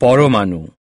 পরমাণু।